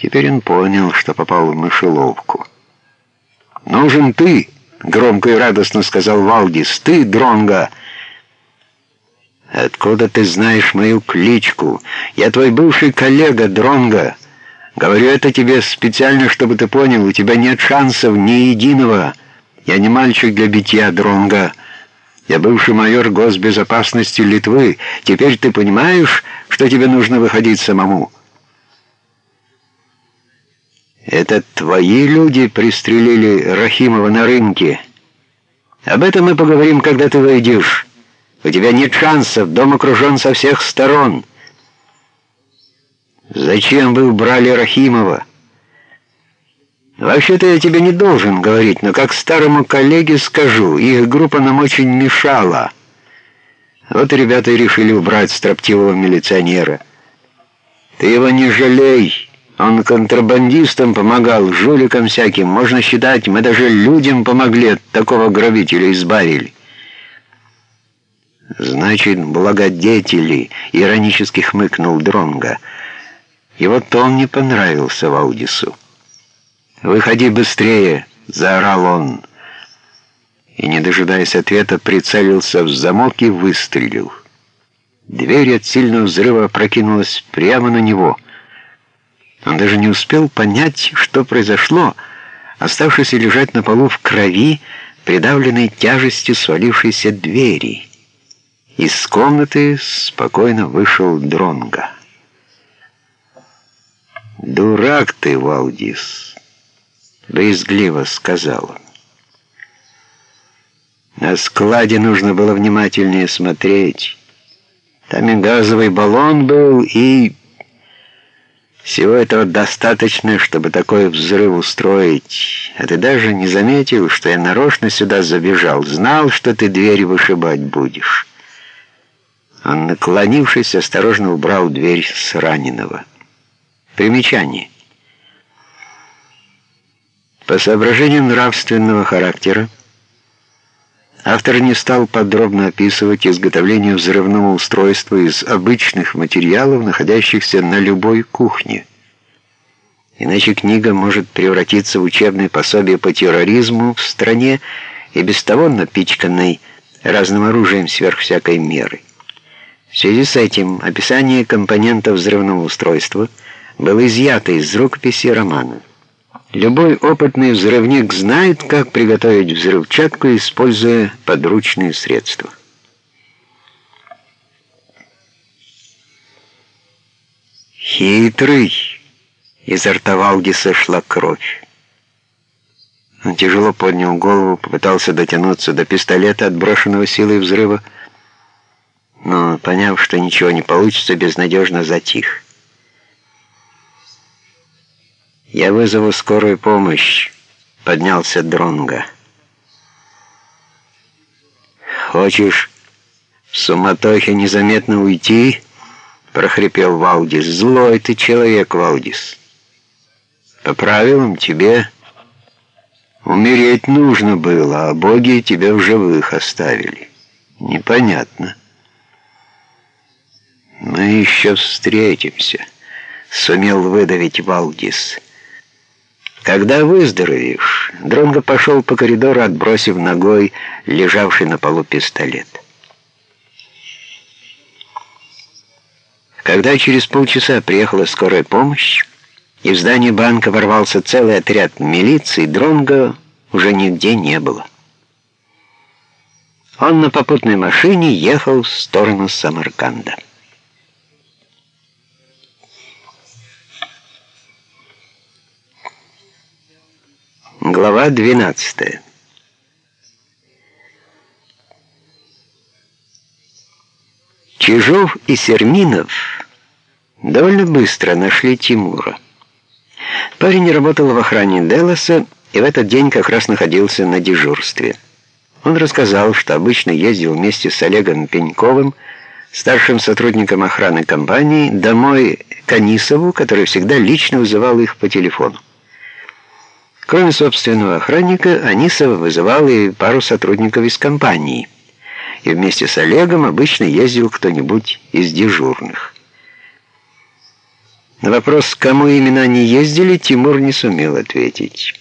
Теперь он понял, что попал в мышеловку. «Нужен ты!» — громко и радостно сказал Валдис. «Ты, Дронга!» «Откуда ты знаешь мою кличку? Я твой бывший коллега, Дронга. Говорю это тебе специально, чтобы ты понял, у тебя нет шансов ни единого. Я не мальчик для битья, Дронга. Я бывший майор госбезопасности Литвы. Теперь ты понимаешь, что тебе нужно выходить самому?» Это твои люди пристрелили Рахимова на рынке. Об этом мы поговорим, когда ты войдешь. У тебя нет шансов, дом окружен со всех сторон. Зачем вы убрали Рахимова? Вообще-то я тебе не должен говорить, но как старому коллеге скажу, их группа нам очень мешала. Вот ребята и решили убрать строптивого милиционера. Ты его не жалей. Он контрабандистам помогал, жуликам всяким. Можно считать, мы даже людям помогли, от такого грабителя избавили. «Значит, благодетели», — иронически хмыкнул Дронга. Его тон не понравился Валдису. «Выходи быстрее!» — заорал он. И, не дожидаясь ответа, прицелился в замок и выстрелил. Дверь от сильного взрыва прокинулась прямо на него — он даже не успел понять, что произошло, оставшись лежать на полу в крови, придавленной тяжестью свалившейся двери. Из комнаты спокойно вышел Дронга. «Дурак ты, Валдис!» — брезгливо сказал он. На складе нужно было внимательнее смотреть. Там и газовый баллон был, и... Всего этого достаточно, чтобы такой взрыв устроить. А ты даже не заметил, что я нарочно сюда забежал. Знал, что ты дверь вышибать будешь. Он, наклонившись, осторожно убрал дверь с раненого. Примечание. По соображениям нравственного характера, автор не стал подробно описывать изготовление взрывного устройства из обычных материалов, находящихся на любой кухне. Иначе книга может превратиться в учебное пособие по терроризму в стране и без того напичканной разным оружием сверх всякой меры. В связи с этим описание компонентов взрывного устройства было изъято из рукописи романа. Любой опытный взрывник знает, как приготовить взрывчатку, используя подручные средства. «Хитрый!» — изо рта Валдиса шла кровь. Он тяжело поднял голову, попытался дотянуться до пистолета, отброшенного силой взрыва, но, поняв, что ничего не получится, безнадежно затих. «Я вызову скорую помощь», — поднялся Дронга. «Хочешь в суматохе незаметно уйти?» — прохрипел Валдис. «Злой ты человек, Валдис. По правилам тебе умереть нужно было, а боги тебя в живых оставили. Непонятно. Мы еще встретимся», — сумел выдавить Валдис. Когда выздоровеешь, Дронго пошел по коридору, отбросив ногой лежавший на полу пистолет. Когда через полчаса приехала скорая помощь, и в здание банка ворвался целый отряд милиции, Дронго уже нигде не было. Он на попутной машине ехал в сторону Самарканда. Глава 12 Чижов и Серминов довольно быстро нашли Тимура. Парень работал в охране Делоса и в этот день как раз находился на дежурстве. Он рассказал, что обычно ездил вместе с Олегом Пеньковым, старшим сотрудником охраны компании, домой к Анисову, который всегда лично вызывал их по телефону. Кроме собственного охранника, Анисов вызывал и пару сотрудников из компании. И вместе с Олегом обычно ездил кто-нибудь из дежурных. На вопрос, кому именно они ездили, Тимур не сумел ответить.